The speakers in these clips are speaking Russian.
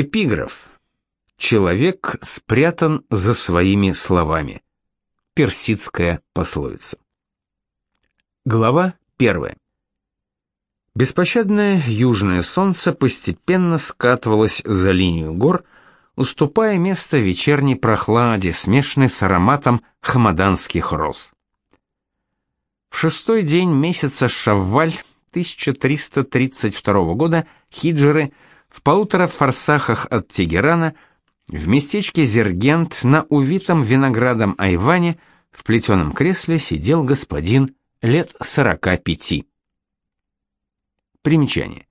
Эпиграф. Человек спрятан за своими словами. Персидская пословица. Глава первая. Беспощадное южное солнце постепенно скатывалось за линию гор, уступая место вечерней прохладе, смешанной с ароматом хамаданских роз. В шестой день месяца Шавваль 1332 года хиджры в полутора форсахах от Тегерана в местечке Зергент на увитом виноградом айване в плетеном кресле сидел господин лет сорока пяти. Примечание.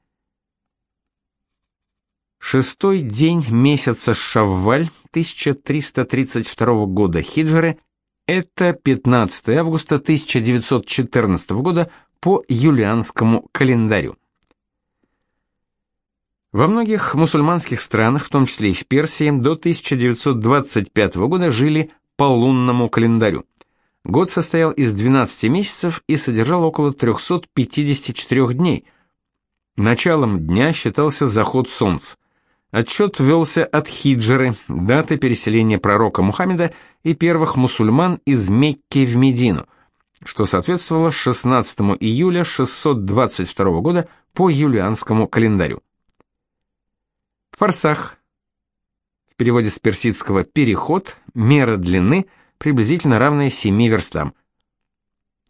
Шестой день месяца Шавваль 1332 года хиджры это 15 августа 1914 года по юлианскому календарю. Во многих мусульманских странах, в том числе и в Персии, до 1925 года жили по лунному календарю. Год состоял из 12 месяцев и содержал около 354 дней. Началом дня считался заход солнца. Отчет велся от хиджры, даты переселения пророка Мухаммеда и первых мусульман из Мекки в Медину, что соответствовало 16 июля 622 года по юлианскому календарю. Фарсах. В переводе с персидского «переход» мера длины приблизительно равная 7 верстам.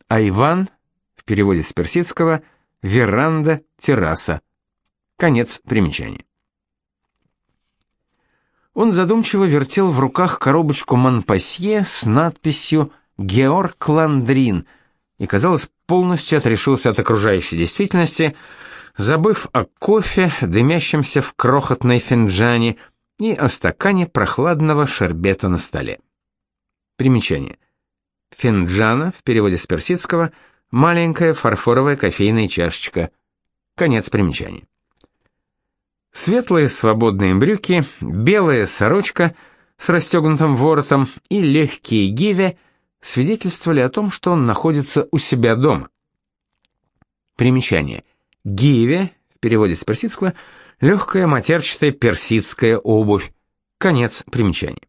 Айван в переводе с персидского веранда, терраса. Конец примечания. Он задумчиво вертел в руках коробочку Монпасье с надписью «Георг Ландрин» и, казалось, полностью отрешился от окружающей действительности, забыв о кофе, дымящемся в крохотной финджане, и о стакане прохладного шербета на столе. Примечание. Финджана, в переводе с персидского, маленькая фарфоровая кофейная чашечка. Конец примечания. Светлые свободные брюки, белая сорочка с расстегнутым воротом и легкие гиви свидетельствовали о том, что он находится у себя дома. Примечание. Гиви, в переводе с персидского, легкая матерчатая персидская обувь. Конец примечания.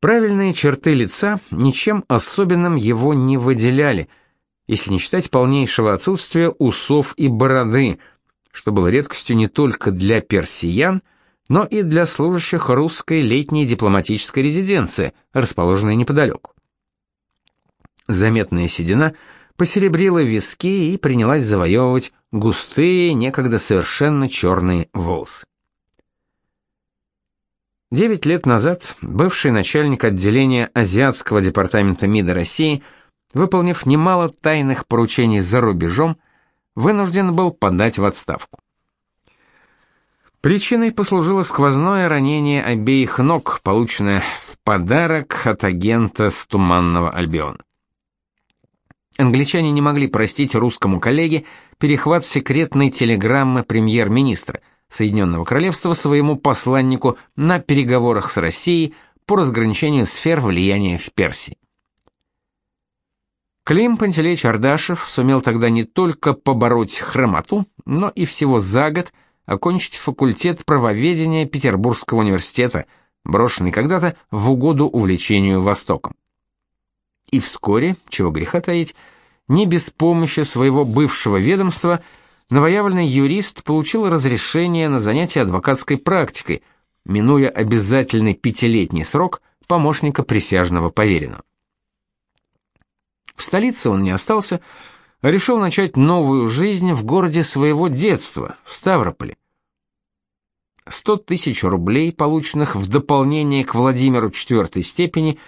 Правильные черты лица ничем особенным его не выделяли, если не считать полнейшего отсутствия усов и бороды – что было редкостью не только для персиян, но и для служащих русской летней дипломатической резиденции, расположенной неподалеку. Заметная седина посеребрила виски и принялась завоевывать густые, некогда совершенно черные волосы. Девять лет назад бывший начальник отделения Азиатского департамента МИДа России, выполнив немало тайных поручений за рубежом, вынужден был подать в отставку. Причиной послужило сквозное ранение обеих ног, полученное в подарок от агента с Туманного Альбиона. Англичане не могли простить русскому коллеге перехват секретной телеграммы премьер-министра Соединенного Королевства своему посланнику на переговорах с Россией по разграничению сфер влияния в Персии. Клим Пантелеич Ардашев сумел тогда не только побороть хромоту, но и всего за год окончить факультет правоведения Петербургского университета, брошенный когда-то в угоду увлечению Востоком. И вскоре, чего греха таить, не без помощи своего бывшего ведомства, новоявленный юрист получил разрешение на занятие адвокатской практикой, минуя обязательный пятилетний срок помощника присяжного поверенного. В столице он не остался, а решил начать новую жизнь в городе своего детства, в Ставрополе. Сто тысяч рублей, полученных в дополнение к Владимиру четвертой степени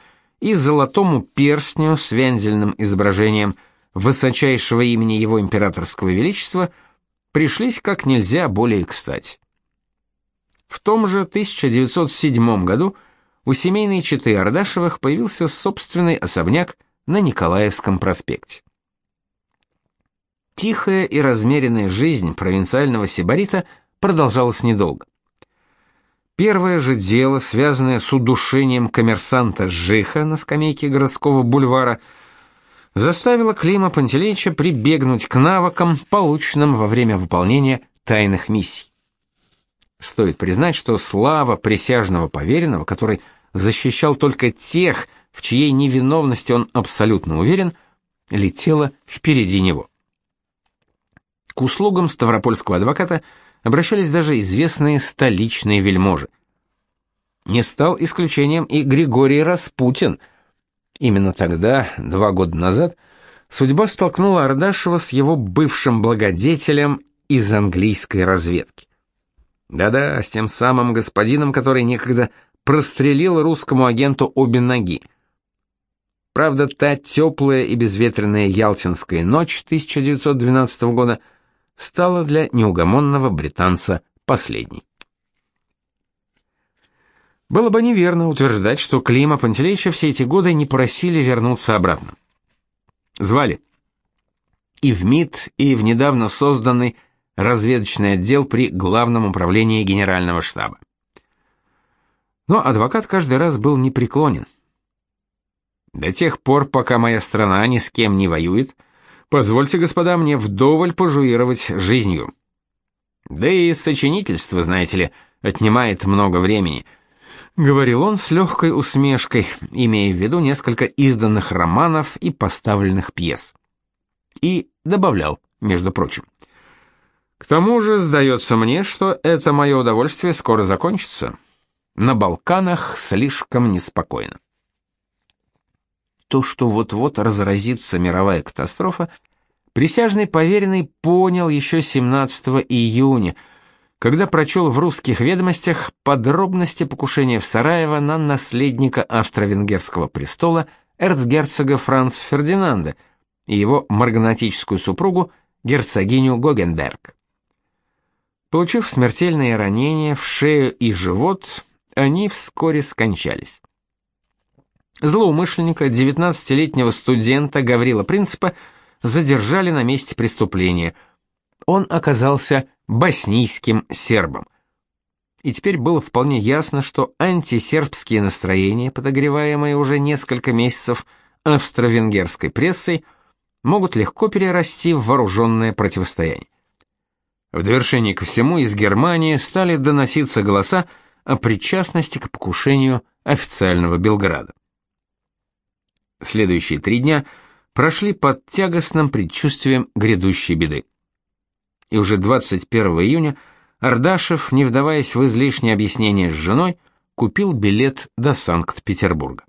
и золотому перстню с вензельным изображением высочайшего имени его императорского величества, пришлись как нельзя более кстати. В том же 1907 году у семейной четы Ардашевых появился собственный особняк на Николаевском проспекте. Тихая и размеренная жизнь провинциального сибарита продолжалась недолго. Первое же дело, связанное с удушением коммерсанта Жиха на скамейке городского бульвара, заставило Клима Пантелеича прибегнуть к навыкам, полученным во время выполнения тайных миссий. Стоит признать, что слава присяжного поверенного, который защищал только тех, в чьей невиновности он абсолютно уверен, летела впереди него. К услугам ставропольского адвоката обращались даже известные столичные вельможи. Не стал исключением и Григорий Распутин. Именно тогда, два года назад, судьба столкнула Ардашева с его бывшим благодетелем из английской разведки. Да-да, с тем самым господином, который некогда прострелил русскому агенту обе ноги. Правда, та теплая и безветренная Ялтинская ночь 1912 года стала для неугомонного британца последней. Было бы неверно утверждать, что Клима Пантелеича все эти годы не просили вернуться обратно. Звали. И в МИД, и в недавно созданный разведочный отдел при Главном управлении Генерального штаба. Но адвокат каждый раз был непреклонен. До тех пор, пока моя страна ни с кем не воюет, позвольте, господа, мне вдоволь пожуировать жизнью. Да и сочинительство, знаете ли, отнимает много времени, говорил он с легкой усмешкой, имея в виду несколько изданных романов и поставленных пьес. И добавлял, между прочим: к тому же, сдается мне, что это мое удовольствие скоро закончится. На Балканах слишком неспокойно. То, что вот-вот разразится мировая катастрофа, присяжный поверенный понял еще 17 июня, когда прочел в русских ведомостях подробности покушения в Сараево на наследника австро-венгерского престола эрцгерцога Франца Фердинанда и его марганатическую супругу герцогиню Гогенберг. Получив смертельные ранения в шею и живот, они вскоре скончались. Злоумышленника, 19-летнего студента Гаврила Принципа, задержали на месте преступления. Он оказался боснийским сербом. И теперь было вполне ясно, что антисербские настроения, подогреваемые уже несколько месяцев австро-венгерской прессой, могут легко перерасти в вооруженное противостояние. В довершение ко всему из Германии стали доноситься голоса о причастности к покушению официального Белграда. Следующие три дня прошли под тягостным предчувствием грядущей беды. И уже 21 июня Ардашев, не вдаваясь в излишние объяснения с женой, купил билет до Санкт-Петербурга.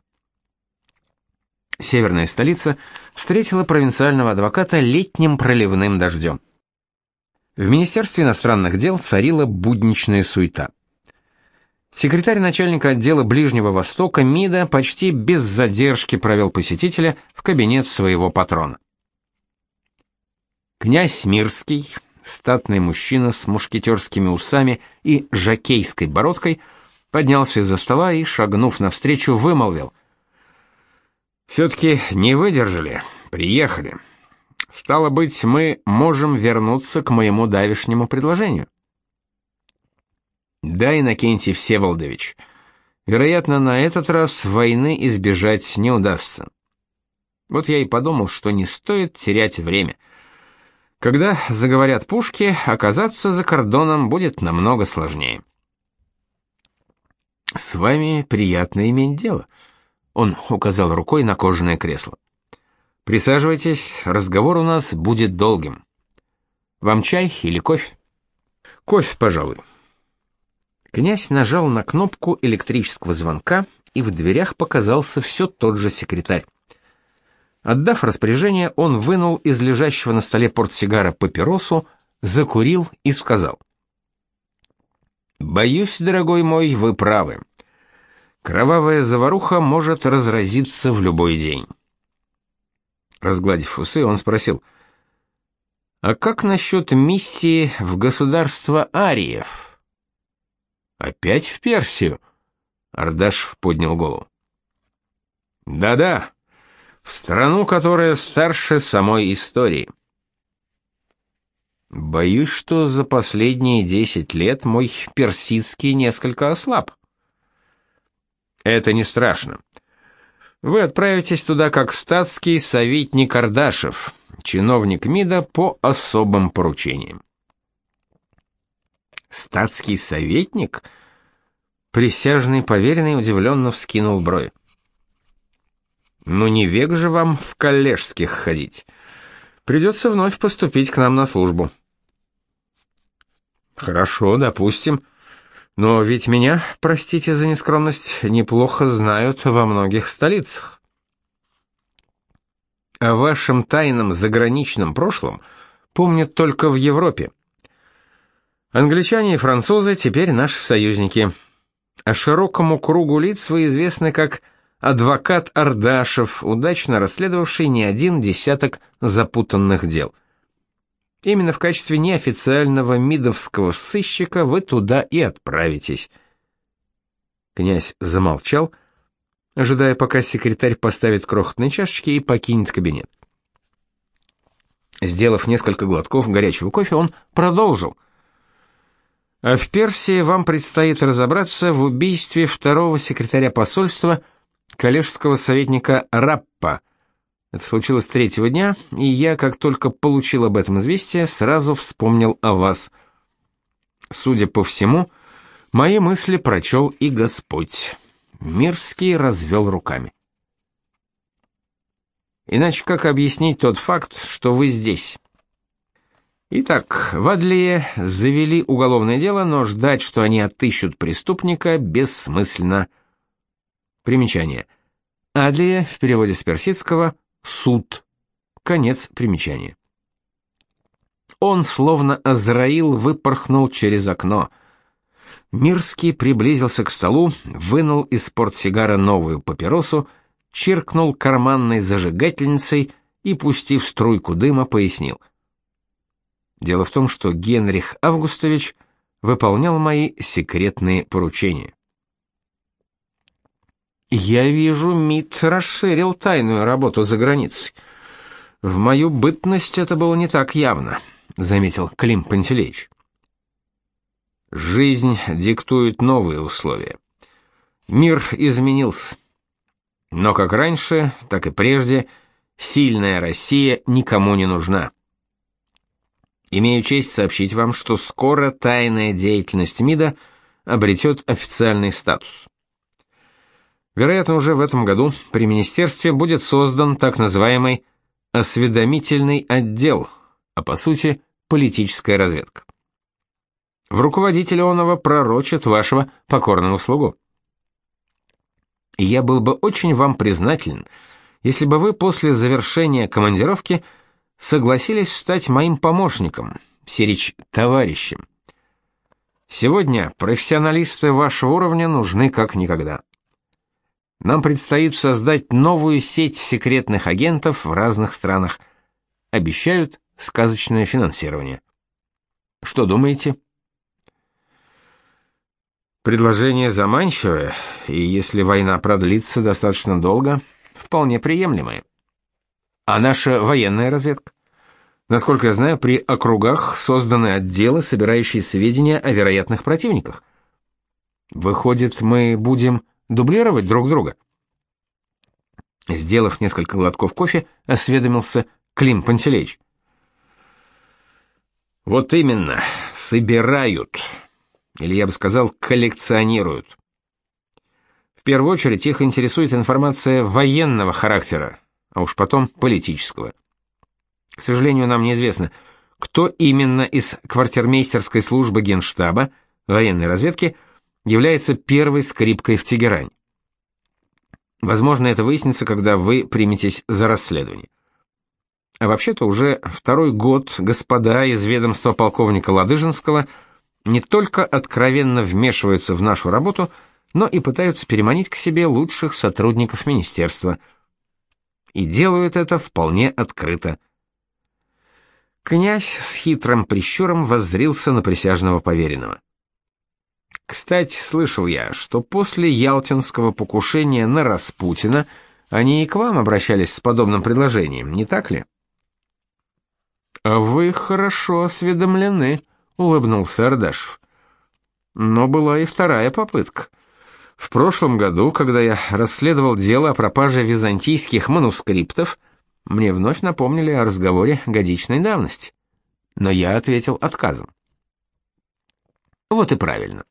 Северная столица встретила провинциального адвоката летним проливным дождем. В Министерстве иностранных дел царила будничная суета. Секретарь начальника отдела Ближнего Востока МИДа почти без задержки провел посетителя в кабинет своего патрона. Князь Мирский, статный мужчина с мушкетерскими усами и жакейской бородкой, поднялся из-за стола и, шагнув навстречу, вымолвил. «Все-таки не выдержали, приехали. Стало быть, мы можем вернуться к моему давешнему предложению. Да, Иннокентий Всеволодович, вероятно, на этот раз войны избежать не удастся. Вот я и подумал, что не стоит терять время. Когда заговорят пушки, оказаться за кордоном будет намного сложнее. С вами приятно иметь дело. Он указал рукой на кожаное кресло. Присаживайтесь, разговор у нас будет долгим. Вам чай или кофе? Кофе, пожалуй. Князь нажал на кнопку электрического звонка, и в дверях показался все тот же секретарь. Отдав распоряжение, он вынул из лежащего на столе портсигара папиросу, закурил и сказал: "Боюсь, дорогой мой, вы правы. Кровавая заваруха может разразиться в любой день. Разгладив усы, он спросил: "А как насчет миссии в государство ариев?" "Опять в Персию?" Ардашев поднял голову. "Да-да, в страну, которая старше самой истории." Боюсь, что за последние десять лет мой персидский несколько ослаб. Это не страшно. Вы отправитесь туда как статский советник Кардашев, чиновник МИДа по особым поручениям. Статский советник? Присяжный поверенный удивленно вскинул брови. Ну не век же вам в коллежских ходить. Придется вновь поступить к нам на службу. Хорошо, допустим. Но ведь меня, простите за нескромность, неплохо знают во многих столицах. О вашем тайном заграничном прошлом помнят только в Европе. Англичане и французы теперь наши союзники. А широкому кругу лиц вы известны как адвокат Ардашев, удачно расследовавший не один десяток запутанных дел. Именно в качестве неофициального мидовского сыщика вы туда и отправитесь. Князь замолчал, ожидая, пока секретарь поставит крохотные чашечки и покинет кабинет. Сделав несколько глотков горячего кофе, он продолжил. А в Персии вам предстоит разобраться в убийстве второго секретаря посольства коллежского советника Раппа, это случилось третьего дня, и я, как только получил об этом известие, сразу вспомнил о вас. Судя по всему, мои мысли прочел и Господь. Мирский развел руками. Иначе как объяснить тот факт, что вы здесь? Итак, в Адлие завели уголовное дело, но ждать, что они отыщут преступника, бессмысленно. Примечание. Адлия в переводе с персидского суд. Конец примечания. Он, словно Азраил, выпорхнул через окно. Мирский приблизился к столу, вынул из портсигара новую папиросу, чиркнул карманной зажигательницей и, пустив струйку дыма, пояснил. Дело в том, что Генрих Августович выполнял мои секретные поручения. Я вижу, МИД расширил тайную работу за границей. В мою бытность это было не так явно, заметил Клим Пантелеич. Жизнь диктует новые условия. Мир изменился. Но как раньше, так и прежде, сильная Россия никому не нужна. Имею честь сообщить вам, что скоро тайная деятельность МИДа обретет официальный статус. Вероятно, уже в этом году при министерстве будет создан так называемый осведомительный отдел, а по сути политическая разведка. В руководителе оного пророчат вашего покорного слугу. Я был бы очень вам признателен, если бы вы после завершения командировки согласились стать моим помощником, сирич товарищем. Сегодня профессионалисты вашего уровня нужны как никогда. Нам предстоит создать новую сеть секретных агентов в разных странах. Обещают сказочное финансирование. Что думаете? Предложение заманчивое, и если война продлится достаточно долго, вполне приемлемое. А наша военная разведка? Насколько я знаю, при округах созданы отделы, собирающие сведения о вероятных противниках. Выходит, мы будем Дублировать друг друга. Сделав несколько глотков кофе, осведомился Клим Пантелеич. Вот именно, собирают. Или я бы сказал, коллекционируют. В первую очередь их интересует информация военного характера, а уж потом политического. К сожалению, нам неизвестно, кто именно из квартирмейстерской службы Генштаба военной разведки является первой скрипкой в Тегеране. Возможно, это выяснится, когда вы приметесь за расследование. А вообще-то уже второй год господа из ведомства полковника Ладыжинского не только откровенно вмешиваются в нашу работу, но и пытаются переманить к себе лучших сотрудников министерства. И делают это вполне открыто. Князь с хитрым прищуром воззрился на присяжного поверенного. Кстати, слышал я, что после Ялтинского покушения на Распутина они и к вам обращались с подобным предложением, не так ли? А вы хорошо осведомлены, улыбнулся Ардашев. Но была и вторая попытка. В прошлом году, когда я расследовал дело о пропаже византийских манускриптов, мне вновь напомнили о разговоре годичной давности. Но я ответил отказом. Вот и правильно.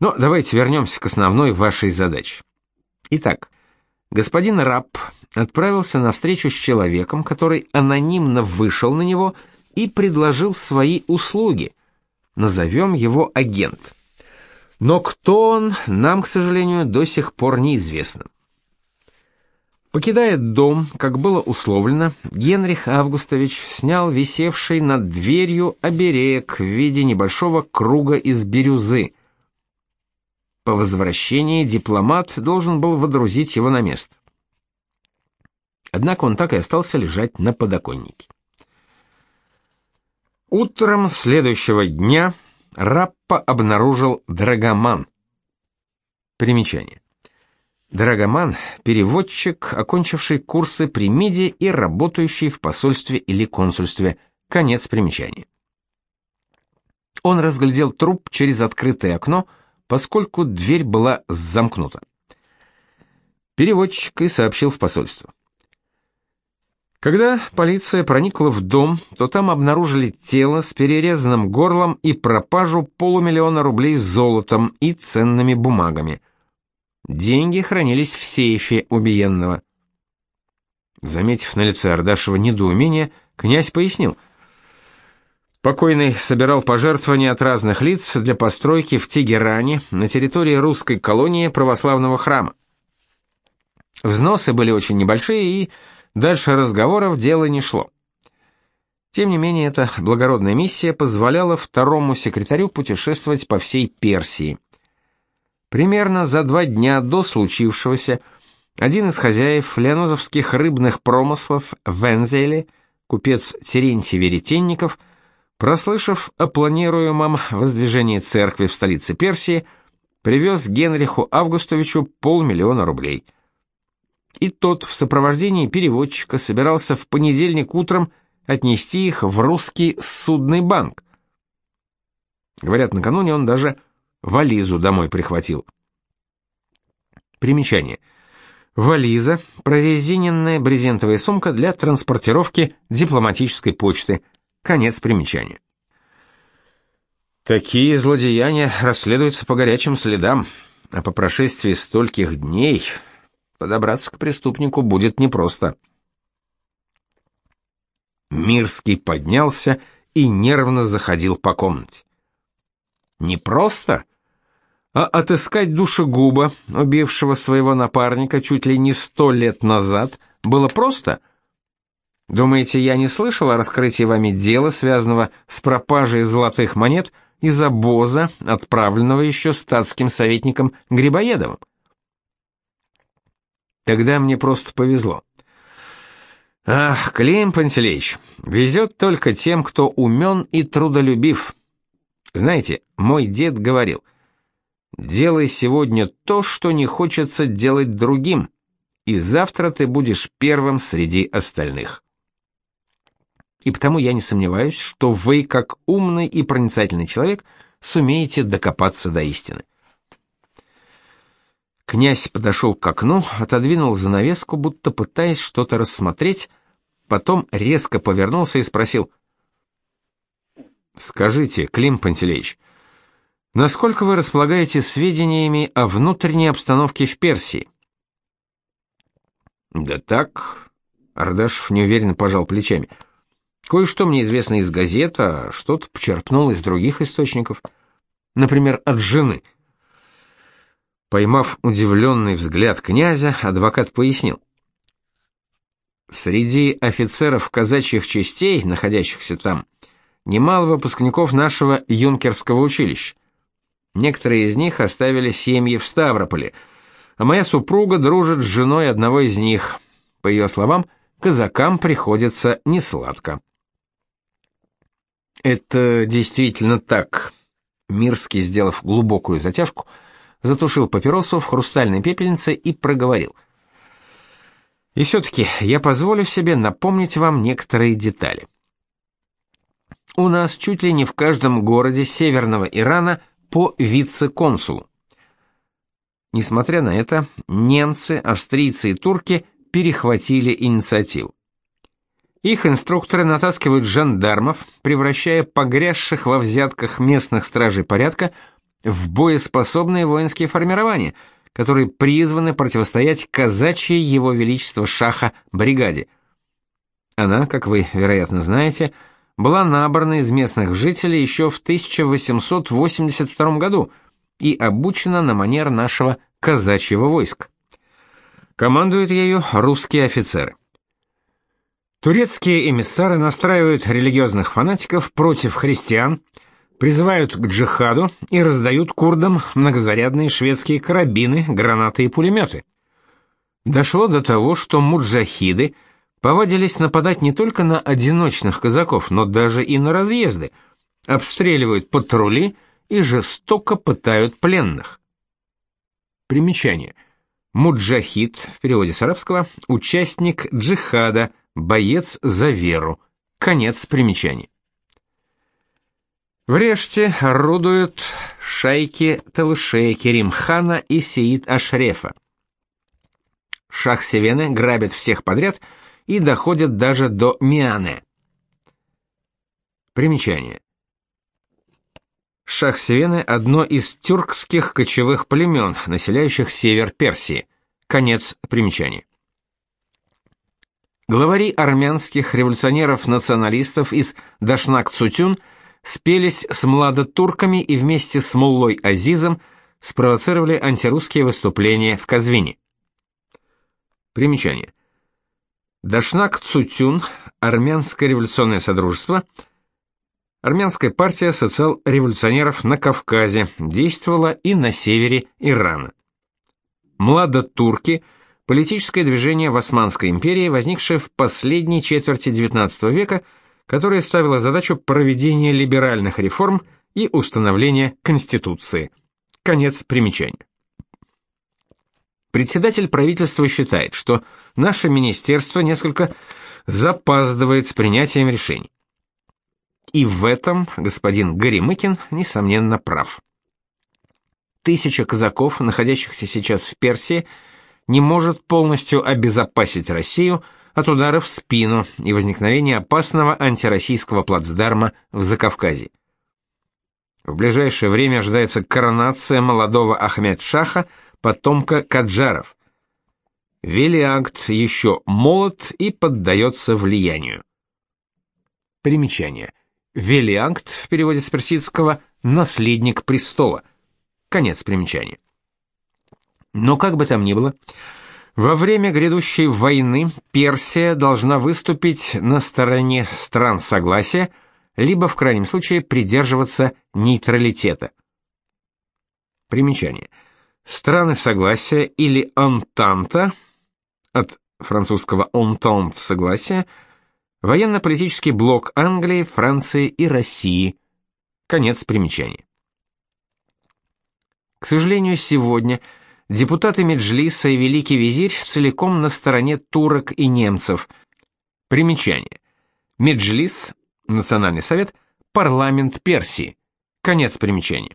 Но давайте вернемся к основной вашей задаче. Итак, господин Рапп отправился на встречу с человеком, который анонимно вышел на него и предложил свои услуги. Назовем его агент. Но кто он, нам, к сожалению, до сих пор неизвестно. Покидая дом, как было условлено, Генрих Августович снял висевший над дверью оберег в виде небольшого круга из бирюзы. По возвращении дипломат должен был водрузить его на место. Однако он так и остался лежать на подоконнике. Утром следующего дня Раппа обнаружил Драгоман. Примечание. Драгоман – переводчик, окончивший курсы при МИДе и работающий в посольстве или консульстве. Конец примечания. Он разглядел труп через открытое окно, поскольку дверь была замкнута. Переводчик и сообщил в посольство. Когда полиция проникла в дом, то там обнаружили тело с перерезанным горлом и пропажу полумиллиона рублей золотом и ценными бумагами. Деньги хранились в сейфе убиенного. Заметив на лице Ардашева недоумение, князь пояснил. Покойный собирал пожертвования от разных лиц для постройки в Тегеране на территории русской колонии православного храма. Взносы были очень небольшие и Дальше разговоров дело не шло. Тем не менее, эта благородная миссия позволяла второму секретарю путешествовать по всей Персии. Примерно за два дня до случившегося один из хозяев леонозовских рыбных промыслов в Энзеле, купец Терентий Веретенников, прослышав о планируемом воздвижении церкви в столице Персии, привез Генриху Августовичу полмиллиона рублей – и тот в сопровождении переводчика собирался в понедельник утром отнести их в русский судный банк. Говорят, накануне он даже вализу домой прихватил. Примечание. Вализа – прорезиненная брезентовая сумка для транспортировки дипломатической почты. Конец примечания. Такие злодеяния расследуются по горячим следам, а по прошествии стольких дней Подобраться к преступнику будет непросто. Мирский поднялся и нервно заходил по комнате. Непросто? А отыскать душегуба, убившего своего напарника чуть ли не сто лет назад, было просто? Думаете, я не слышал о раскрытии вами дела, связанного с пропажей золотых монет из обоза, отправленного еще статским советником Грибоедовым? Тогда мне просто повезло. Ах, Клим Пантелеич, везет только тем, кто умен и трудолюбив. Знаете, мой дед говорил, делай сегодня то, что не хочется делать другим, и завтра ты будешь первым среди остальных. И потому я не сомневаюсь, что вы, как умный и проницательный человек, сумеете докопаться до истины. Князь подошел к окну, отодвинул занавеску, будто пытаясь что-то рассмотреть, потом резко повернулся и спросил: "Скажите, Клим Пантелеич, насколько вы располагаете сведениями о внутренней обстановке в Персии?" "Да так", Ардашев неуверенно пожал плечами. "Кое-что мне известно из газет, а что-то почерпнул из других источников, например, от жены". Поймав удивленный взгляд князя, адвокат пояснил. Среди офицеров казачьих частей, находящихся там, немало выпускников нашего юнкерского училища. Некоторые из них оставили семьи в Ставрополе, а моя супруга дружит с женой одного из них. По ее словам, казакам приходится несладко. Это действительно так. Мирский, сделав глубокую затяжку, — затушил папиросу в хрустальной пепельнице и проговорил. И все-таки я позволю себе напомнить вам некоторые детали. У нас чуть ли не в каждом городе северного Ирана по вице-консулу. Несмотря на это, немцы, австрийцы и турки перехватили инициативу. Их инструкторы натаскивают жандармов, превращая погрязших во взятках местных стражей порядка в боеспособные воинские формирования, которые призваны противостоять казачьей его величества шаха бригаде. Она, как вы, вероятно, знаете, была набрана из местных жителей еще в 1882 году и обучена на манер нашего казачьего войска. Командуют ею русские офицеры. Турецкие эмиссары настраивают религиозных фанатиков против христиан, призывают к джихаду и раздают курдам многозарядные шведские карабины, гранаты и пулеметы. Дошло до того, что муджахиды – повадились нападать не только на одиночных казаков, но даже и на разъезды, обстреливают патрули и жестоко пытают пленных. Примечание. Муджахид, в переводе с арабского, участник джихада, боец за веру. Конец примечания. В Реште орудуют шайки Талышея, Керимхана и Сеид Ашрефа. Шах Севены грабит всех подряд – и доходят даже до Мианы. Примечание. Шахсевены – одно из тюркских кочевых племен, населяющих север Персии. Конец примечания. Главари армянских революционеров-националистов из Дашнак-Сутюн спелись с младотурками и вместе с Муллой Азизом спровоцировали антирусские выступления в Казвине. Примечание. Дашнак Цутюн, Армянское революционное содружество, Армянская партия социал-революционеров на Кавказе, действовала и на севере Ирана. Младотурки – политическое движение в Османской империи, возникшее в последней четверти XIX века, которое ставило задачу проведения либеральных реформ и установления Конституции. Конец примечания. Председатель правительства считает, что наше министерство несколько запаздывает с принятием решений. И в этом господин Горемыкин, несомненно, прав. Тысяча казаков, находящихся сейчас в Персии, не может полностью обезопасить Россию от ударов в спину и возникновения опасного антироссийского плацдарма в Закавказье. В ближайшее время ожидается коронация молодого Ахмед-Шаха, потомка Каджаров. Велиакт еще молод и поддается влиянию. Примечание. Велиакт в переводе с персидского наследник престола. Конец примечания. Но как бы там ни было, во время грядущей войны Персия должна выступить на стороне стран согласия, либо в крайнем случае придерживаться нейтралитета. Примечание. Страны согласия или «антанта» от французского «entente» — согласие, военно-политический блок Англии, Франции и России. Конец примечания. К сожалению, сегодня депутаты Меджлиса и Великий Визирь целиком на стороне турок и немцев. Примечание. Меджлис, Национальный совет, парламент Персии. Конец примечания.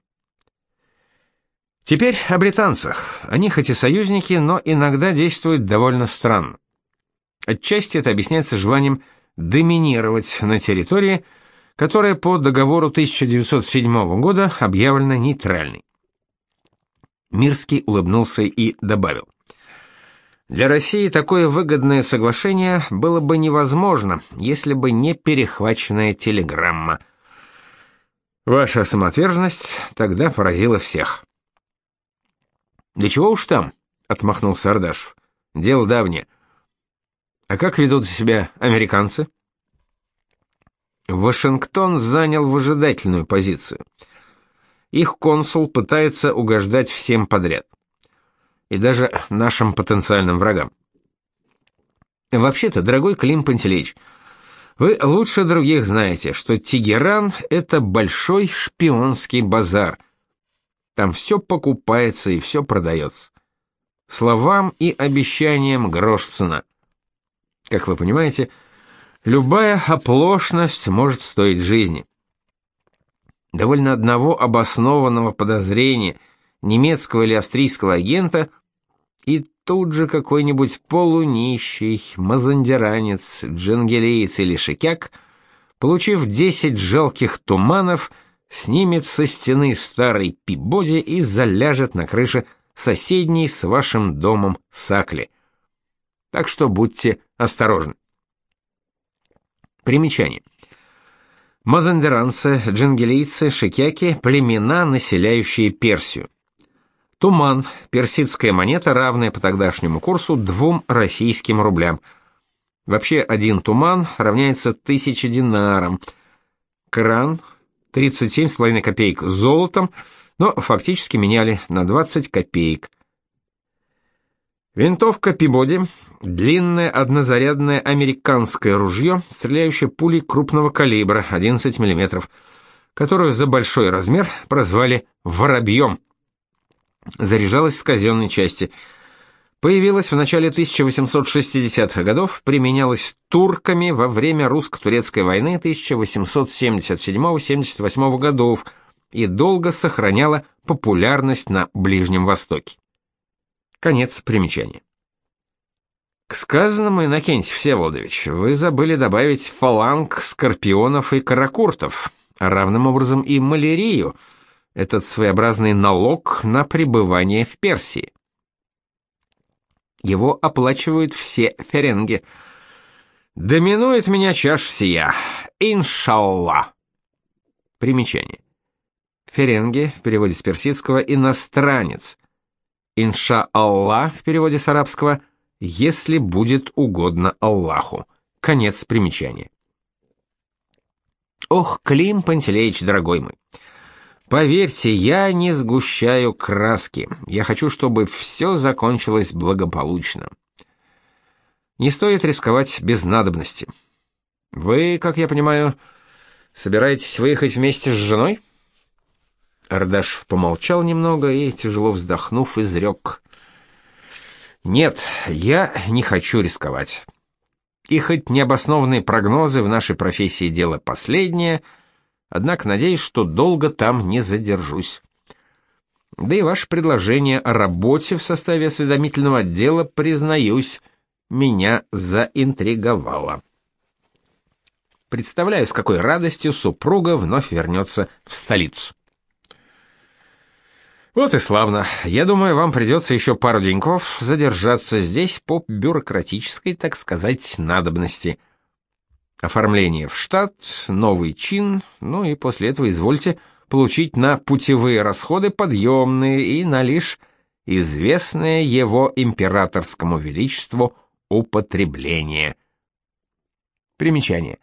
Теперь о британцах. Они хоть и союзники, но иногда действуют довольно странно. Отчасти это объясняется желанием доминировать на территории, которая по договору 1907 года объявлена нейтральной. Мирский улыбнулся и добавил: Для России такое выгодное соглашение было бы невозможно, если бы не перехваченная телеграмма. Ваша самоотверженность тогда поразила всех. Да чего уж там, отмахнулся Ардашев. Дело давнее. А как ведут себя американцы? Вашингтон занял выжидательную позицию. Их консул пытается угождать всем подряд. И даже нашим потенциальным врагам. Вообще-то, дорогой Клим Пантелеич, вы лучше других знаете, что Тегеран это большой шпионский базар – там все покупается и все продается. Словам и обещаниям грош цена. Как вы понимаете, любая оплошность может стоить жизни. Довольно одного обоснованного подозрения немецкого или австрийского агента, и тут же какой-нибудь полунищий, мазандеранец, джангелиец или шикяк, получив десять жалких туманов, снимет со стены старый пибоди и заляжет на крыше соседней с вашим домом сакли. Так что будьте осторожны. Примечание. Мазандеранцы, джангелийцы, шикяки – племена, населяющие Персию. Туман – персидская монета, равная по тогдашнему курсу двум российским рублям. Вообще один туман равняется тысяче динарам. Кран – 37,5 копеек золотом, но фактически меняли на 20 копеек. Винтовка Пибоди – длинное однозарядное американское ружье, стреляющее пулей крупного калибра 11 мм, которую за большой размер прозвали «воробьем» заряжалась с казенной части. Появилась в начале 1860-х годов, применялась турками во время русско-турецкой войны 1877-78 годов и долго сохраняла популярность на Ближнем Востоке. Конец примечания. К сказанному, Иннокентий Всеволодович, вы забыли добавить фаланг, скорпионов и каракуртов, а равным образом и малярию – этот своеобразный налог на пребывание в Персии. Его оплачивают все ференги. Доминует меня чаш сия. Иншалла. Примечание. Ференги в переводе с персидского иностранец. Иншалла в переводе с арабского если будет угодно Аллаху. Конец примечания. Ох, Клим Пантелеич, дорогой мой. Поверьте, я не сгущаю краски. Я хочу, чтобы все закончилось благополучно. Не стоит рисковать без надобности. Вы, как я понимаю, собираетесь выехать вместе с женой? Ардашев помолчал немного и, тяжело вздохнув, изрек. «Нет, я не хочу рисковать. И хоть необоснованные прогнозы в нашей профессии дело последнее — Однако надеюсь, что долго там не задержусь. Да и ваше предложение о работе в составе осведомительного отдела, признаюсь, меня заинтриговало. Представляю, с какой радостью супруга вновь вернется в столицу. Вот и славно. Я думаю, вам придется еще пару деньков задержаться здесь по бюрократической, так сказать, надобности – Оформление в штат, новый чин, ну и после этого извольте получить на путевые расходы подъемные и на лишь известное его императорскому величеству употребление. Примечание.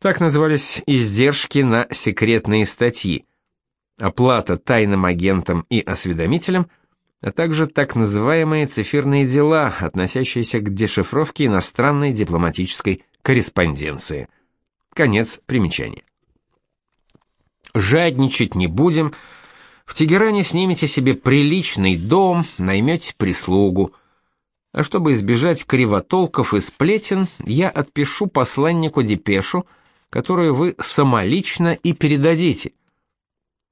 Так назывались издержки на секретные статьи. Оплата тайным агентам и осведомителям, а также так называемые циферные дела, относящиеся к дешифровке иностранной дипломатической корреспонденции. Конец примечания. Жадничать не будем. В Тегеране снимете себе приличный дом, наймете прислугу. А чтобы избежать кривотолков и сплетен, я отпишу посланнику депешу, которую вы самолично и передадите.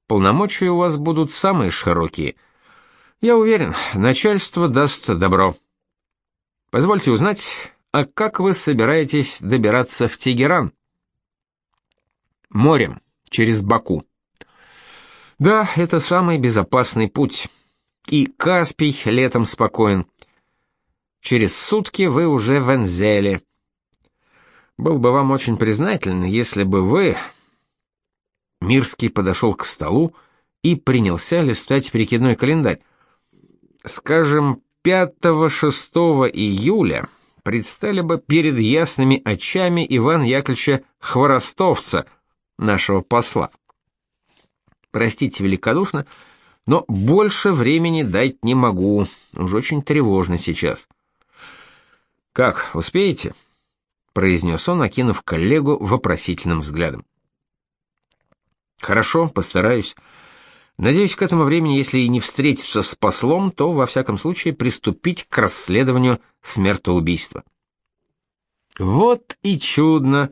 Полномочия у вас будут самые широкие. Я уверен, начальство даст добро. Позвольте узнать, а как вы собираетесь добираться в Тегеран? Морем, через Баку. Да, это самый безопасный путь. И Каспий летом спокоен. Через сутки вы уже в Энзеле. Был бы вам очень признателен, если бы вы Мирский подошел к столу и принялся листать перекидной календарь. Скажем, 5-6 июля предстали бы перед ясными очами Ивана Яковлевича Хворостовца, нашего посла. Простите великодушно, но больше времени дать не могу. Уж очень тревожно сейчас. Как, успеете? произнес он, окинув коллегу вопросительным взглядом. Хорошо, постараюсь. Надеюсь, к этому времени, если и не встретиться с послом, то во всяком случае приступить к расследованию смертоубийства. Вот и чудно.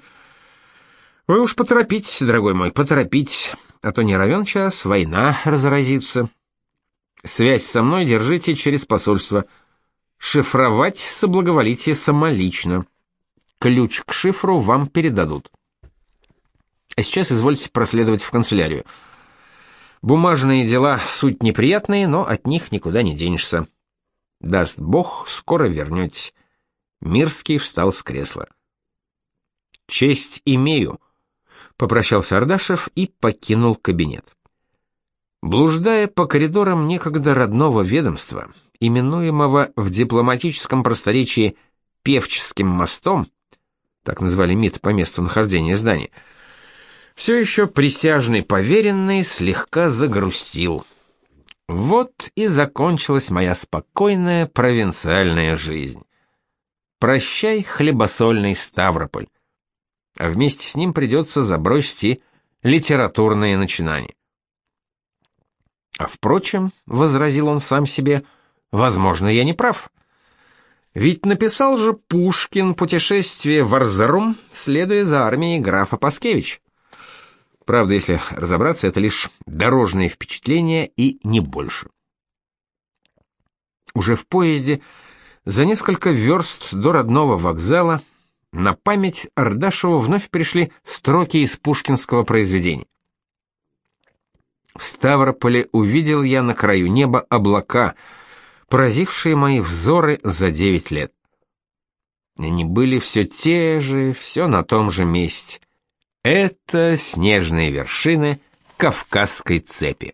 Вы уж поторопитесь, дорогой мой, поторопитесь, а то не равен час, война разразится. Связь со мной держите через посольство. Шифровать соблаговолите самолично. Ключ к шифру вам передадут. А сейчас извольте проследовать в канцелярию. Бумажные дела суть неприятные, но от них никуда не денешься. Даст Бог, скоро вернетесь. Мирский встал с кресла. Честь имею, попрощался Ардашев и покинул кабинет. Блуждая по коридорам некогда родного ведомства, именуемого в дипломатическом просторечии Певческим мостом, так назвали МИД по месту нахождения здания, все еще присяжный поверенный слегка загрустил. Вот и закончилась моя спокойная провинциальная жизнь. Прощай, хлебосольный Ставрополь. А вместе с ним придется забросить и литературные начинания. А впрочем, возразил он сам себе, возможно, я не прав. Ведь написал же Пушкин «Путешествие в Арзарум», следуя за армией графа Паскевич. Правда, если разобраться, это лишь дорожные впечатления и не больше. Уже в поезде, за несколько верст до родного вокзала, на память Ардашеву вновь пришли строки из пушкинского произведения. В Ставрополе увидел я на краю неба облака, поразившие мои взоры за девять лет. Они были все те же, все на том же месте. Это снежные вершины Кавказской цепи.